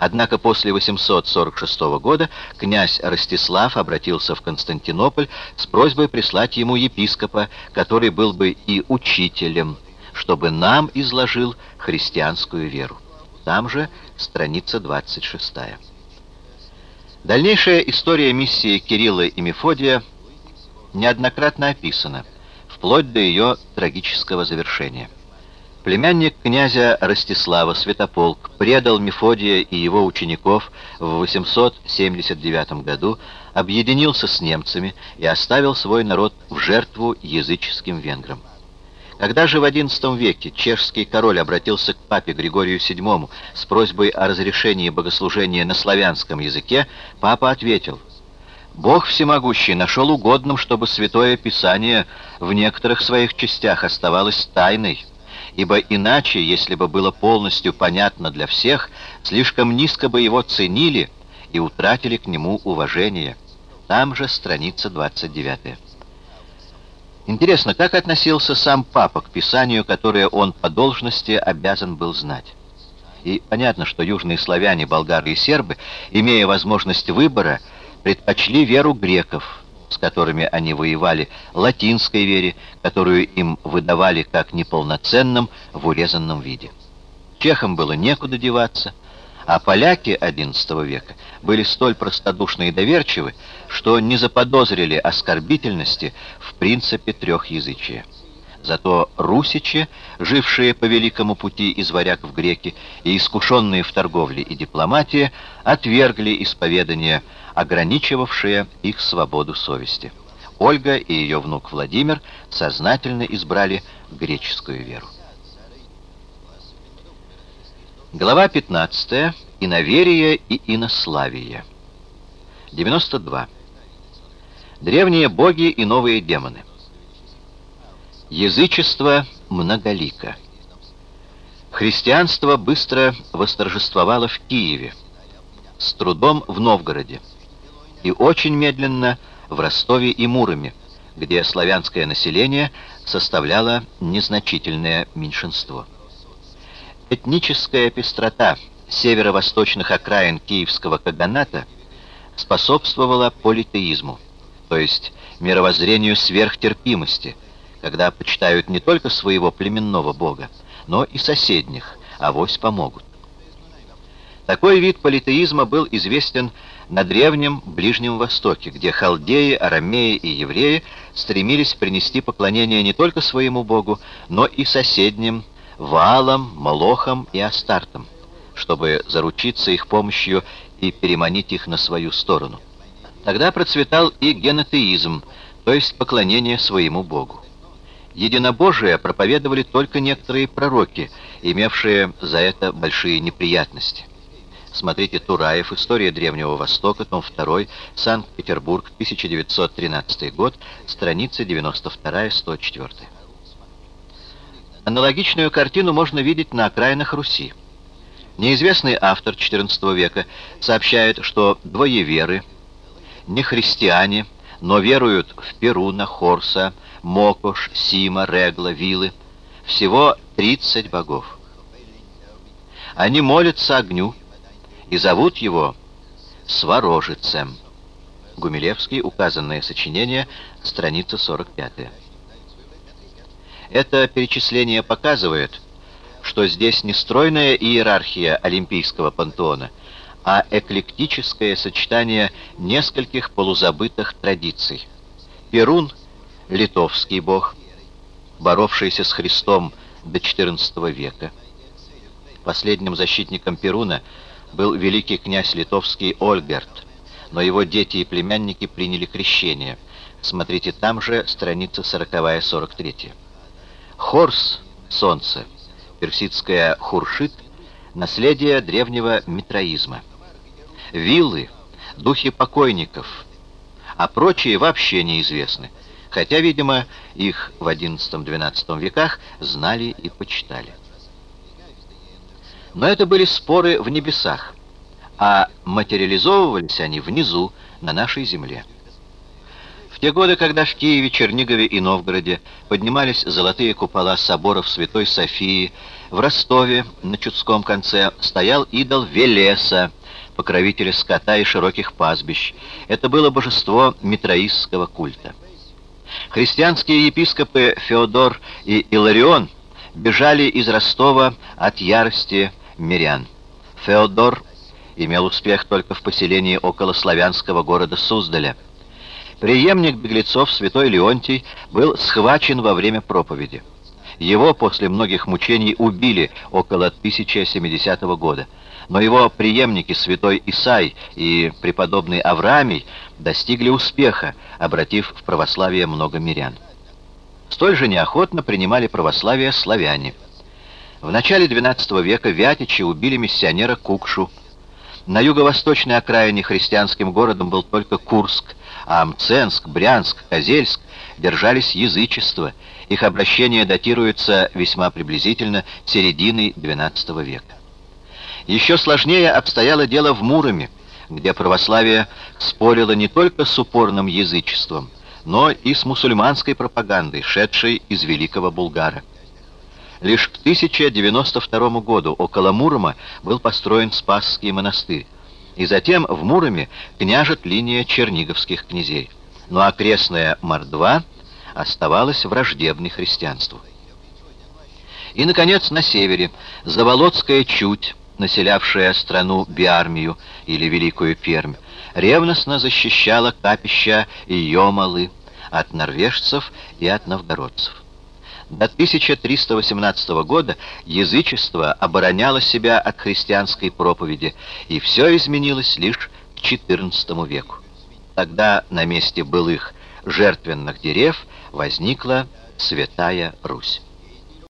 Однако после 846 года князь Ростислав обратился в Константинополь с просьбой прислать ему епископа, который был бы и учителем, чтобы нам изложил христианскую веру. Там же страница 26. Дальнейшая история миссии Кирилла и Мефодия неоднократно описана, вплоть до ее трагического завершения. Племянник князя Ростислава Святополк предал Мефодия и его учеников в 879 году, объединился с немцами и оставил свой народ в жертву языческим венграм. Когда же в XI веке чешский король обратился к папе Григорию VII с просьбой о разрешении богослужения на славянском языке, папа ответил, «Бог всемогущий нашел угодным, чтобы Святое Писание в некоторых своих частях оставалось тайной» ибо иначе, если бы было полностью понятно для всех, слишком низко бы его ценили и утратили к нему уважение. Там же страница 29. Интересно, как относился сам папа к писанию, которое он по должности обязан был знать? И понятно, что южные славяне, болгары и сербы, имея возможность выбора, предпочли веру греков – с которыми они воевали, латинской вере, которую им выдавали как неполноценным в урезанном виде. Чехам было некуда деваться, а поляки XI века были столь простодушны и доверчивы, что не заподозрили оскорбительности в принципе трехязычия. Зато русичи, жившие по великому пути из варяг в греки и искушенные в торговле и дипломатии, отвергли исповедание ограничивавшее их свободу совести. Ольга и ее внук Владимир сознательно избрали греческую веру. Глава 15. Иноверие и инославие. 92. Древние боги и новые демоны. Язычество многолико. Христианство быстро восторжествовало в Киеве, с трудом в Новгороде и очень медленно в Ростове и Муроме, где славянское население составляло незначительное меньшинство. Этническая пестрота северо-восточных окраин Киевского каганата способствовала политеизму, то есть мировоззрению сверхтерпимости – когда почитают не только своего племенного бога, но и соседних, авось помогут. Такой вид политеизма был известен на Древнем Ближнем Востоке, где халдеи, арамеи и евреи стремились принести поклонение не только своему богу, но и соседним Ваалам, Молохам и Астартам, чтобы заручиться их помощью и переманить их на свою сторону. Тогда процветал и генотеизм, то есть поклонение своему богу. Единобожие проповедовали только некоторые пророки, имевшие за это большие неприятности. Смотрите Тураев, История Древнего Востока, том 2, Санкт-Петербург, 1913 год, страница 92-104. Аналогичную картину можно видеть на окраинах Руси. Неизвестный автор XIV века сообщает, что двоеверы, не христиане, но веруют в Перуна, Хорса, Мокош, Сима, Регла, Вилы. Всего 30 богов. Они молятся огню и зовут его Сворожицем. Гумилевский, указанное сочинение, страница 45. Это перечисление показывает, что здесь не стройная иерархия олимпийского пантеона, а эклектическое сочетание нескольких полузабытых традиций. Перун литовский бог, боровшийся с Христом до XIV века. Последним защитником Перуна был великий князь литовский Ольгерт, но его дети и племянники приняли крещение. Смотрите там же, страница 40-43. Хорс, солнце, персидское хуршит, наследие древнего митраизма. Виллы, духи покойников, а прочие вообще неизвестны хотя, видимо, их в XI-XII веках знали и почитали. Но это были споры в небесах, а материализовывались они внизу, на нашей земле. В те годы, когда в Киеве, Чернигове и Новгороде поднимались золотые купола соборов Святой Софии, В Ростове, на Чудском конце, стоял идол Велеса, покровителя скота и широких пастбищ. Это было божество митроистского культа. Христианские епископы Феодор и Иларион бежали из Ростова от ярости мирян. Феодор имел успех только в поселении около славянского города Суздаля. Приемник беглецов, святой Леонтий, был схвачен во время проповеди. Его после многих мучений убили около 1070 года. Но его преемники, святой Исай и преподобный Авраамий, достигли успеха, обратив в православие много мирян. Столь же неохотно принимали православие славяне. В начале XII века вятичи убили миссионера Кукшу. На юго-восточной окраине христианским городом был только Курск, а Мценск, Брянск, Козельск держались язычества. Их обращение датируется весьма приблизительно серединой XII века. Еще сложнее обстояло дело в Муроме, где православие спорило не только с упорным язычеством, но и с мусульманской пропагандой, шедшей из Великого Булгара. Лишь к 1092 году около Мурома был построен Спасский монастырь, и затем в Муроме княжет линия черниговских князей. Но окрестная Мордва оставалась враждебной христианству. И, наконец, на севере Заволоцкая чуть, населявшая страну Биармию или Великую Пермь, ревностно защищала капища Йомалы от норвежцев и от новгородцев. До 1318 года язычество обороняло себя от христианской проповеди, и все изменилось лишь к XIV веку. Тогда на месте былых жертвенных дерев возникла Святая Русь.